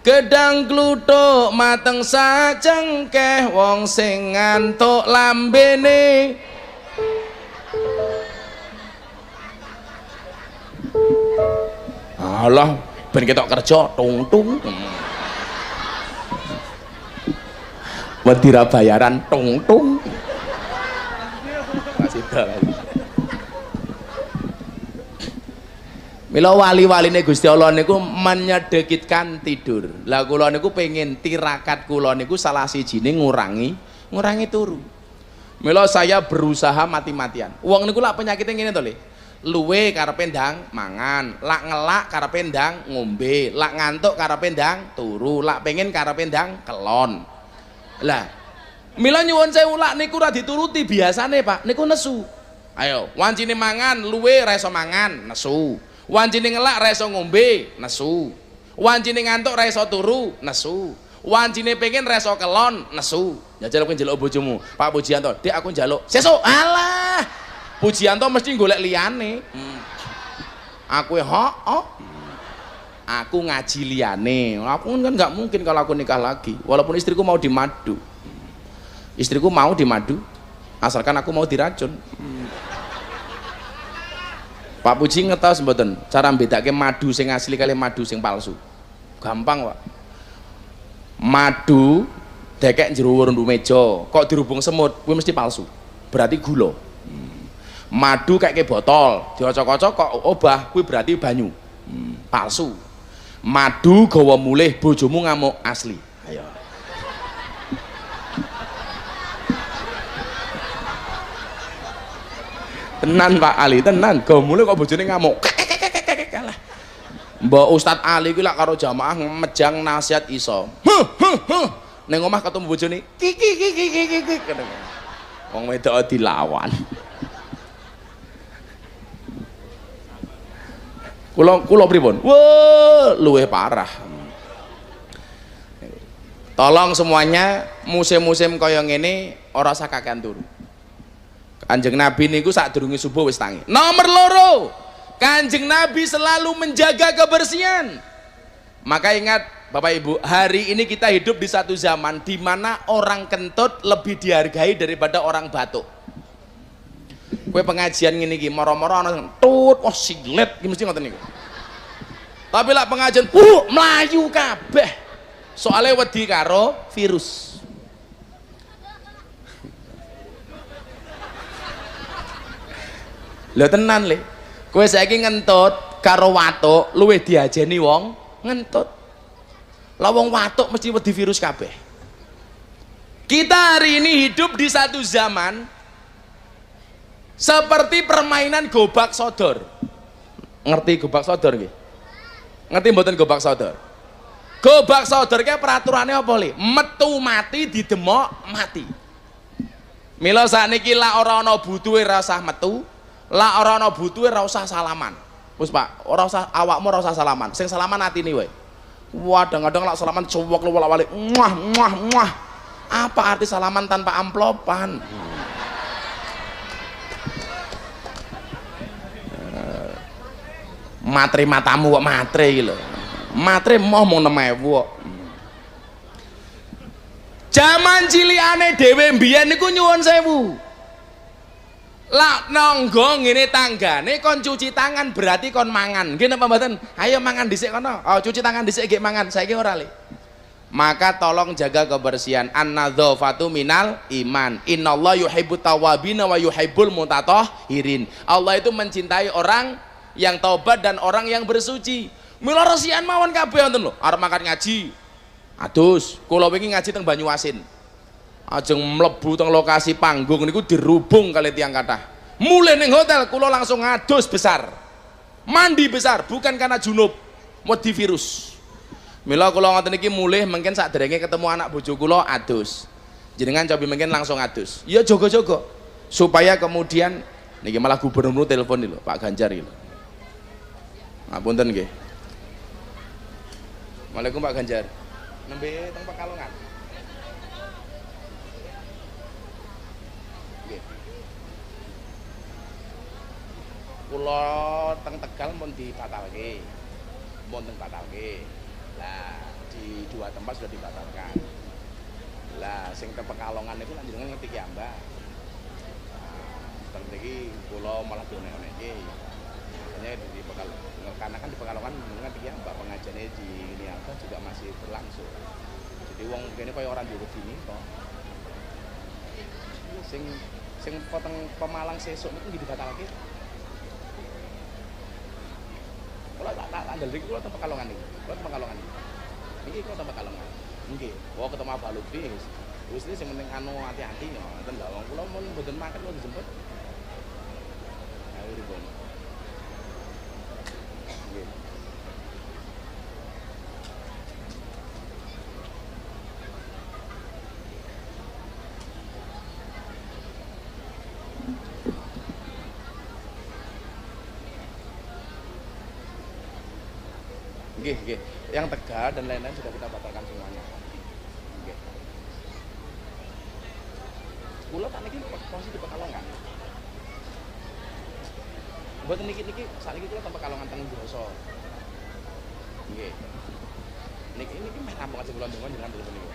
Gedang kluthuk mateng sajengkeh wong sing ngantuk lambene. Alah ben ketok kerja tung tung Wedi bayaran tung tung Mila wali-waline Gusti Allah niku menyedekitkan tidur. Lah kula niku pengen tirakat kula niku salah sijine ngurangi ngurangi turu. Mila saya berusaha mati-matian. Wong niku lak penyakitnya ngene to, Le. Luwe karepe ndang mangan, lak ngelak karepe ndang ngombe, lak ngantuk karepe ndang turu, lak pengen karepe ndang kelon. Lah, mila nyuwun sewu lak niku ora dituruti biasane, Pak. Niku nesu. Ayo, wancine mangan, luwe ra iso mangan, nesu. Wancine ngelak ra iso ngombe, nesu. Wancine ngantuk ra iso turu, nesu. Wancine pengen ra kelon, nesu. Jajal kowe njaluk bojomu, Pak Pujianto, "Dik aku njaluk." Sesuk, alah. Pujianto mesti golek liyane. Hmm. Aku ho, oh. Aku ngaji liyane. Aku kan nggak mungkin kalau aku nikah lagi, walaupun istriku mau dimadu. Istriku mau dimadu, asalkan aku mau diracun. Hmm. Pak Puji ngertos mboten cara mbedake madu sing asli kali madu sing palsu. Gampang, Pak. Madu dekek jero wurundu meja, kok dirubung semut, kuwi mesti palsu. Berarti gula. Hmm. Madu kayak ke botol, diocok-ocok kok obah, kuwi berarti banyu. Hmm. Palsu. Madu gawa mulih bojomu ngamuk asli. Ayo. Tenan Pak Ali tenan. Gomule kok bojone ngamuk. Mbak Ustadz Ali kuwi lak karo jamaah mejang nasihat iso neng omah ketemu bojone kiki kiki kiki kiki wong wedok dilawan kula kula pripun wah luwih parah tolong semuanya musim-musim kaya ngene ora usah kakean turu Kanjeng Nabi niku saat durungi subuh wis tangi. Nomor loro, Kanjeng Nabi selalu menjaga kebersihan. Maka ingat Bapak Ibu, hari ini kita hidup di satu zaman di mana orang kentut lebih dihargai daripada orang batuk. Kue pengajian ngene iki moro-moro ana tut silet iki mesti ngoten niku. Tapi lah pengajian uh melayu kabeh. Soalnya wedi karo virus. Lho tenan le. Kowe saiki ngentut karo watuk luwih diajeni wong ngentut. Lah wong watuk mesti wedi virus kabeh. Kita hari ini hidup di satu zaman seperti permainan gobak sodor. Ngerti gobak sodor nggih? Ngerti mboten gobak sodor? Gobak sodor kayak peraturannya apa li? Metu mati didemok mati. Mila sakniki lah ora ana butuhe ra usah metu, lah ora ana butuhe ra usah salaman. Wis Pak, ora usah awakmu ora usah salaman. Sing salaman atine wae. Kadang-kadang lak salaman cuwok lu walik muah muah muah. Apa arti salaman tanpa amplopan? Matre matamu kok matre iki lho. Matre moh mung 6000 kok. Jaman cilikane dhewe mbiyen niku nyuwun sewu. Lak nonggo ngene tanggane kon cuci tangan berarti kon mangan. Nggih napa mboten? Ayo mangan dhisik kono. Oh, cuci tangan dhisik nggih mangan. Saiki ora le. Maka tolong jaga kebersihan. An-nadzafatu minal iman. Innallaha yuhibbut tawwabina wa yuhibbul mutatahhirin. Allah itu mencintai orang yang taubat dan orang yang bersuci. Mila resian mawon kabeh wonten lho. Arep makan ngaji. Adus, kula wingi ngaji teng Banyuasin. Ajeng mlebu teng lokasi panggung niku dirubung kali tiang kathah. Mulai ning hotel kula langsung adus besar. Mandi besar bukan karena junub, wedi virus. Mila kula ngoten iki mulih mungkin saderenge ketemu anak bojo kula adus. Jenengan cobi mungkin langsung adus. Ya jogo-jogo supaya kemudian niki malah gubernur telepon lho Pak Ganjar iki lho. Ngapunten nggih. Pak Ganjar. Nembe teng Pekalongan. Nggih. Kula teng Tegal mun dibatalke. Mun teng batalke. Lah di dua tempat sudah dibatalkan. Lah sing teng Pekalongan niku lan jenengan ngerti ki Mbak. Teng mriki kula malah dionek-onekke. Makanya di Pekalongan karena kan di Pekalongan dengan dia mbak pengajiannya di ini juga masih berlangsung jadi uang ini kayak orang di sini kok sing sing potong pemalang sesuk itu jadi andal iki kula tempat Pekalongan iki. Kula tempat Pekalongan iki. Iki kula tempat Pekalongan. Nggih. Kula ketemu Abah Lutfi wis. Ini sing penting anu hati-hati ngoten lho. Wong kula mun mboten makan kula dijemput. Ayo Nggih. Nggih. Yang Tegal dan lain-lain sudah kita batalkan semuanya. Nggih. Kula tak niki posisi di Pekalongan. Buat niki niki saat niki tempat Pekalongan teng Groso. Nggih. Niki niki meh rampung aja ndonga dengan telepon niku.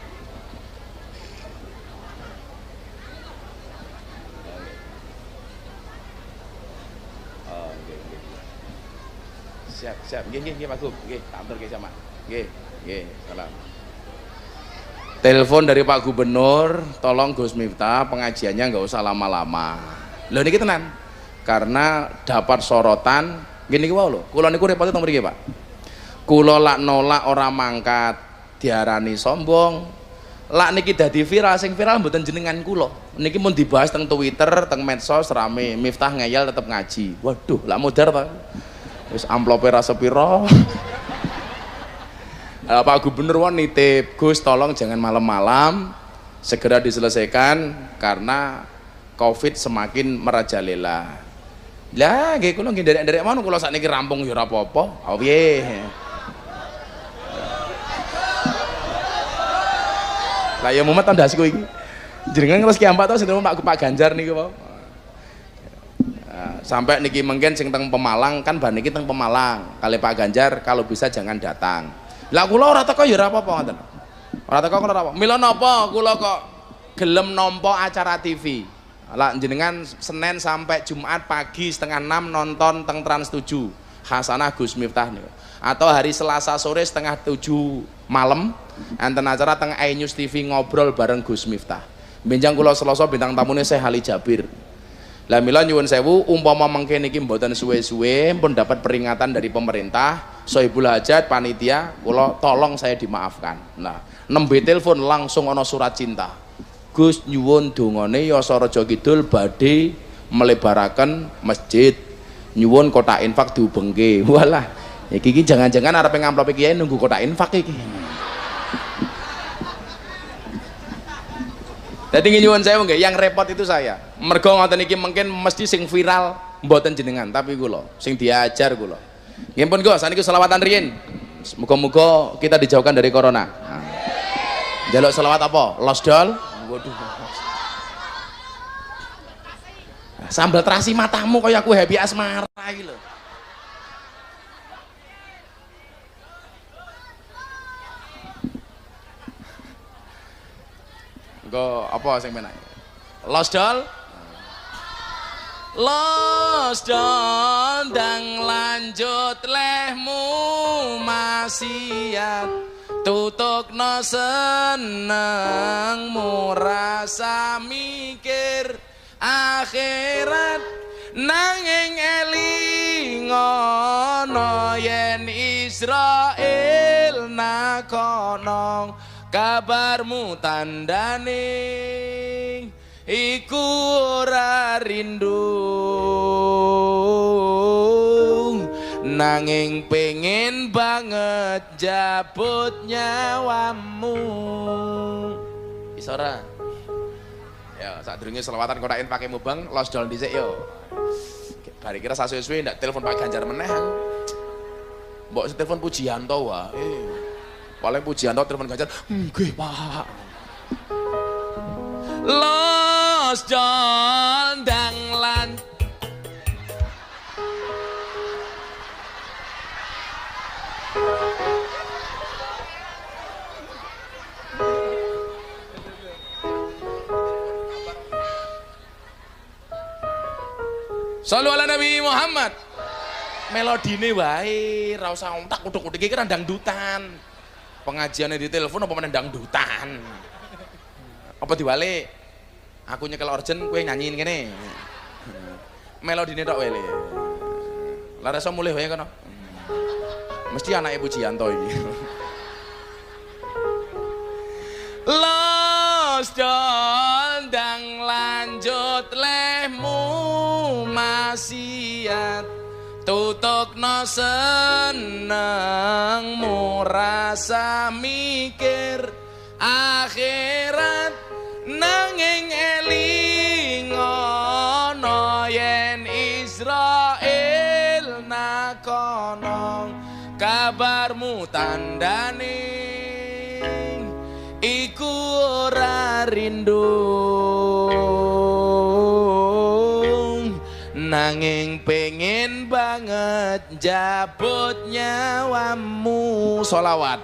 Oh, nggih, nggih. Siap. Nggih, nggih, nggih Pak Gub. Nggih, tak nggih sama. Nggih, nggih, salam. Telepon dari Pak Gubernur, tolong Gus Miftah pengajiannya nggak usah lama-lama. Lho niki tenan. Karena dapat sorotan, gini wae lho. Kula niku repot teng mriki, Pak. Kula lak nolak ora mangkat diarani sombong. Lak niki dadi viral, sing viral mboten jenengan kula. Niki mun dibahas teng Twitter, teng medsos rame, Miftah ngeyel tetep ngaji. Waduh, lak modar ta. Wis amplope ra sepiro. Uh, <laughs> Pak Gubernur wan nitip, Gus tolong jangan malam-malam, segera diselesaikan karena Covid semakin merajalela. Lah, nggih kula nggih derek-derek mau kula sakniki rampung ya ora apa-apa. Oh? Lah ya mumet ndasku iki. Jenengan ngeres ki ampak to sing Pak Pak Ganjar niku, Pak. Sampai niki mungkin sing teng Pemalang kan ban niki teng Pemalang. Kali Pak Ganjar kalau bisa jangan datang. Lah kula ora teko ya ora apa-apa ngoten. Ora teko kula ora apa. Mila kok gelem nampa acara TV. lah jenengan Senin sampai Jumat pagi setengah enam nonton teng Trans 7 Hasanah Gus Miftah nih atau hari Selasa sore setengah tujuh malam enten acara teng iNews TV ngobrol bareng Gus Miftah benjang kula Selasa bintang tamunya saya Ali Jabir lah mila nyuwun sewu umpama mengke niki mboten suwe-suwe pun dapat peringatan dari pemerintah Sohibul Hajat panitia kula tolong saya dimaafkan. Nah nembe telepon langsung ana surat cinta. Gus nyuwun dongane Yasa Raja Kidul badhe melebaraken masjid. Nyuwun kotak infak diubengke. <laughs> Walah iki jangan-jangan arep ngamplope kiai nunggu kotak infak iki Jadi nyuwun saya nggih, yang repot itu saya. Mergo ngoten iki mungkin mesti sing viral mboten jenengan, tapi kula sing diajar kula. Nggih pun Gus, saniki selawatan riyin. Muga-muga kita dijauhkan dari corona. Jaluk selawat apa? Losdol? Waduh. Sambal terasi matamu kaya aku happy asmara iki lho. Engko apa sing penak? Losdol? Losdol ndang lanjut lehmu maksiat tutukno senengmu rasa mikir akhirat nanging elingono yen Israel nakono kabarmu tandane iku ora rindu. Nanging pengen banget jabut nyawamu. Isora? Ya saat durunge selawatan kotakin pakai mubang los dol dhisik yo. Bari kira sasuwe-suwe ndak telepon Pak Ganjar meneh. Aku mbok telepon Pujianto wae paling Pujianto telepon Ganjar nggih Pak los dol ndang lan Sallu ala Nabi Muhammad. Melodine wae, ra usah tak kutuk-kutuk iki kan dangdutan. Pengajiannya di telepon apa meneh dangdutan. Apa diwale? Aku nyekel orjen, kowe nyanyiin kene. Melodine tok wae. Le. Lah rasa mulih kono. Mesti anake Pujianto iki. Los dondang lanjut lehmu maksiat tutukno senengmu rasa mikir. Akhirat nanging elingono yen Israel nakono. Kabarmu tandane iku ora rindu. Nanging pengen banget jabut nyawamu. Solawat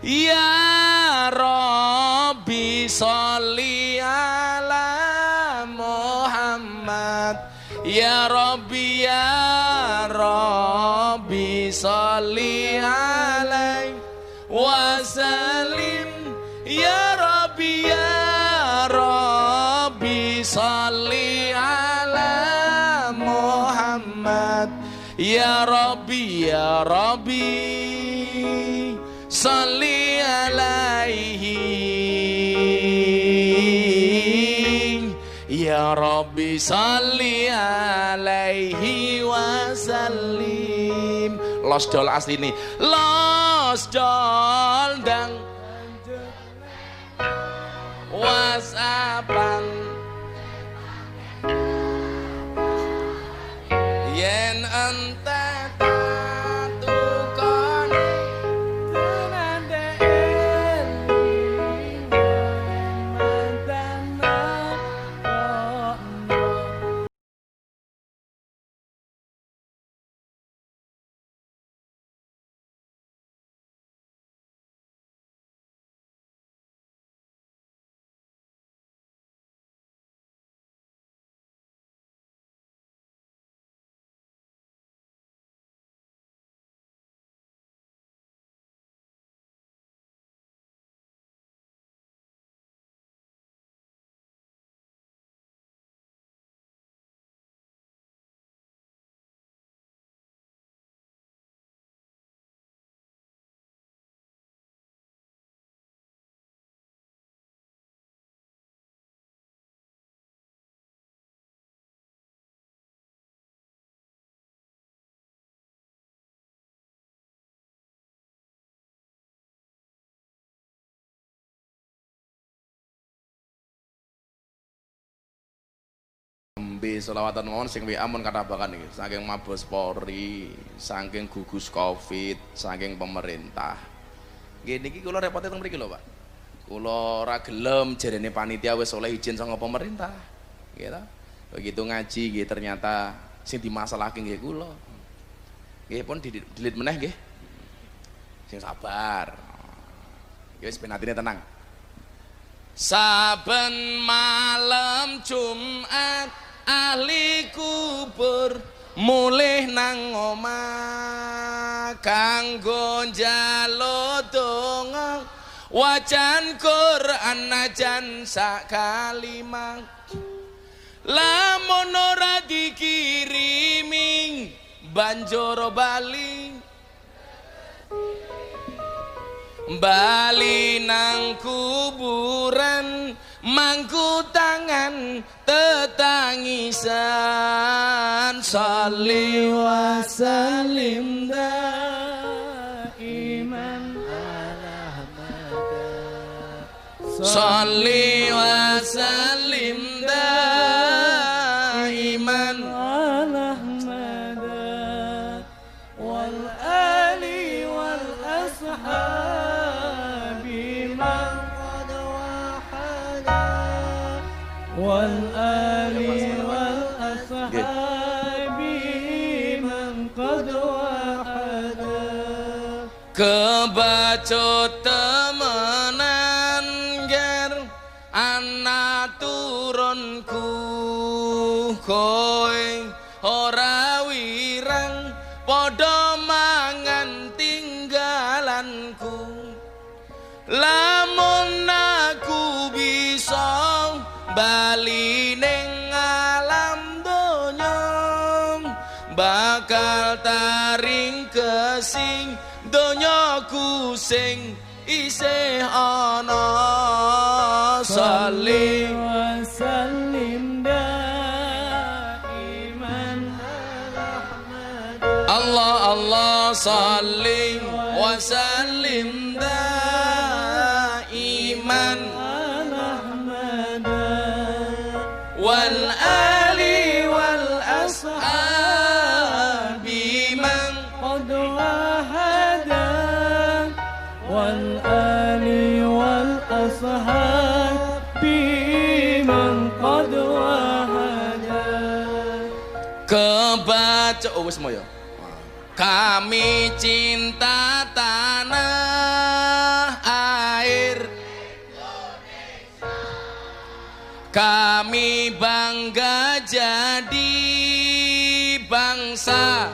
Ya Rabbi sholli ala Muhammad. Ya Rabbi ya Rabbi sholli Ya Rabbi ya Rabbi sholli alaihi. Ya Rabbi sholli alaihi wasallim Los dol asli ini. Los dol dang. Wasapan Yen Nembe selawatan mawon sing WA mun katabakan iki saking Mabes Polri, saking gugus Covid, saking pemerintah. Nggih niki kula repote teng mriki lho, Pak. Kula ora gelem jarene panitia wis oleh izin saka pemerintah. Nggih ta? Begitu ngaji nggih ternyata sing dimasalahke nggih kula. Nggih pun dilit meneh nggih. Sing sabar. Ya wis ben atine tenang. Saben malam Jumat ahli kubur mulih nang omah. Kanggo njaluk donga wajan Quran najan sak kalimah lamun ora dikirimi banjur bali. Bali nang kuburan mangku tangan tetangisan. Salli wa salim daiman. Ala salli wa salim kebacut temenan ger. Anak turunku kowe ora wirang padha mangan tinggalanku. Lamun aku bisa bali ning alam donya bakal taring kesing donyaku sing isih ana salim. Salim daiman Allah Allah salim wa salim. daiman wis moyo kami cinta tanah air. Kami bangga jadi bangsa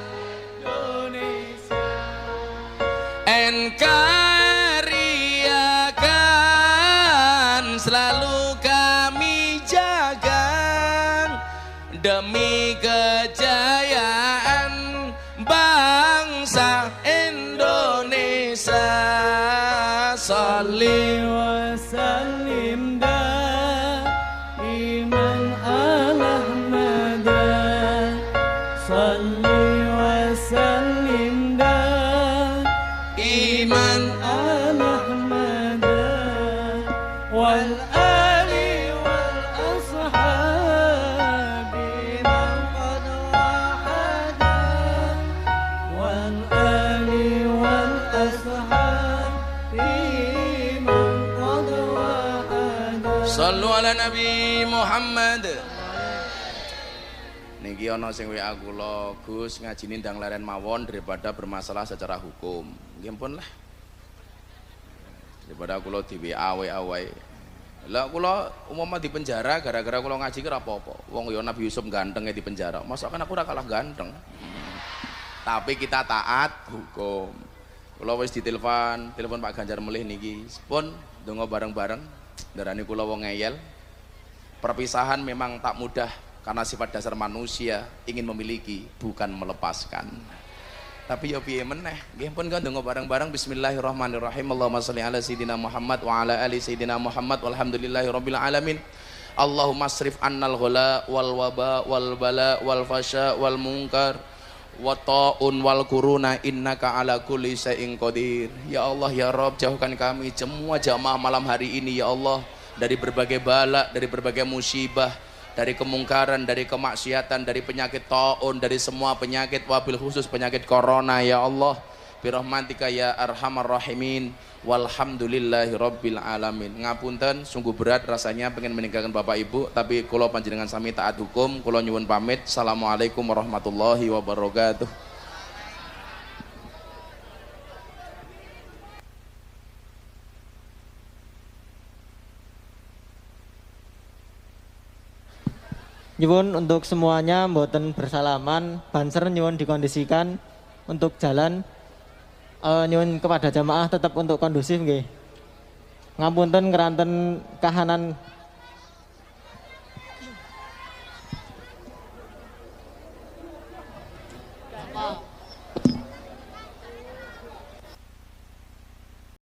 Niki ana sing WA kula Gus ngajini ndang leren mawon daripada bermasalah secara hukum. Nggih pun lah. Daripada kula di WA WA wae. Lah kula umumnya di penjara gara-gara kula ngaji ki apa-apa. Wong ya Nabi Yusuf ganteng di penjara. Masa kan aku ora kalah ganteng. Tapi kita taat hukum. Kula wis ditelepon, telepon Pak Ganjar melih niki. Pun donga bareng-bareng. Darani kula wong ngeyel. Perpisahan memang tak mudah karena sifat dasar manusia ingin memiliki bukan melepaskan. Tapi ya piye meneh? Nggih pun donga bareng-bareng bismillahirrahmanirrahim. Allahumma shalli ala sayidina Muhammad wa ala ali sayidina Muhammad walhamdulillahi rabbil alamin. Allahumma asrif annal ghala wal waba wal bala wal fasha wal munkar wa ta'un wal kuruna innaka ala kulli syai'in qadir. Ya Allah ya Rabb jauhkan kami semua jamaah malam hari ini ya Allah dari berbagai bala, dari berbagai musibah, dari kemungkaran, dari kemaksiatan, dari penyakit taun, dari semua penyakit wabil khusus penyakit corona ya Allah. Birahmatika ya arhamar rahimin. Walhamdulillahi rabbil alamin. Ngapunten sungguh berat rasanya pengen meninggalkan bapak ibu tapi kalau panjenengan sami taat hukum kalau nyuwun pamit. Assalamualaikum warahmatullahi wabarakatuh Nyuwun untuk semuanya mboten bersalaman, banser nyuwun dikondisikan untuk jalan Eh nyuwun kepada jamaah tetap untuk kondusif nggih. Ngapunten keranten kahanan